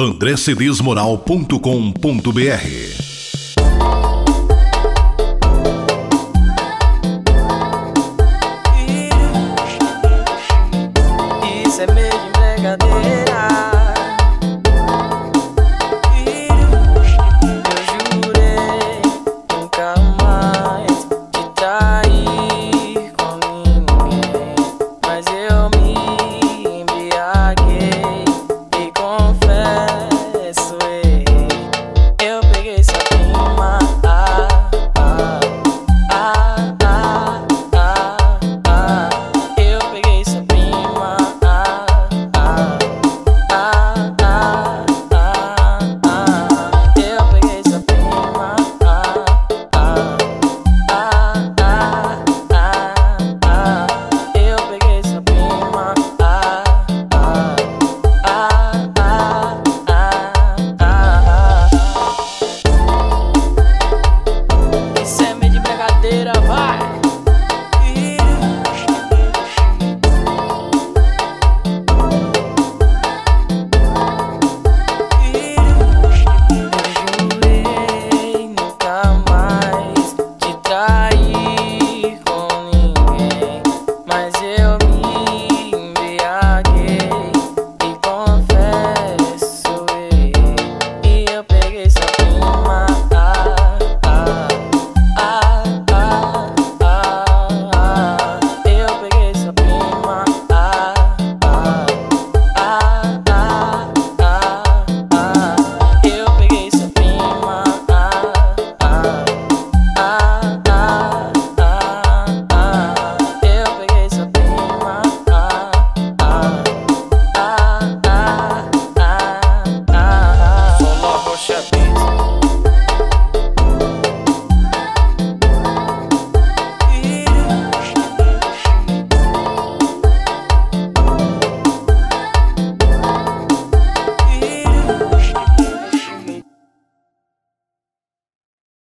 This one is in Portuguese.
andrecedesmoral.com.br Isso é meio de brincadeira.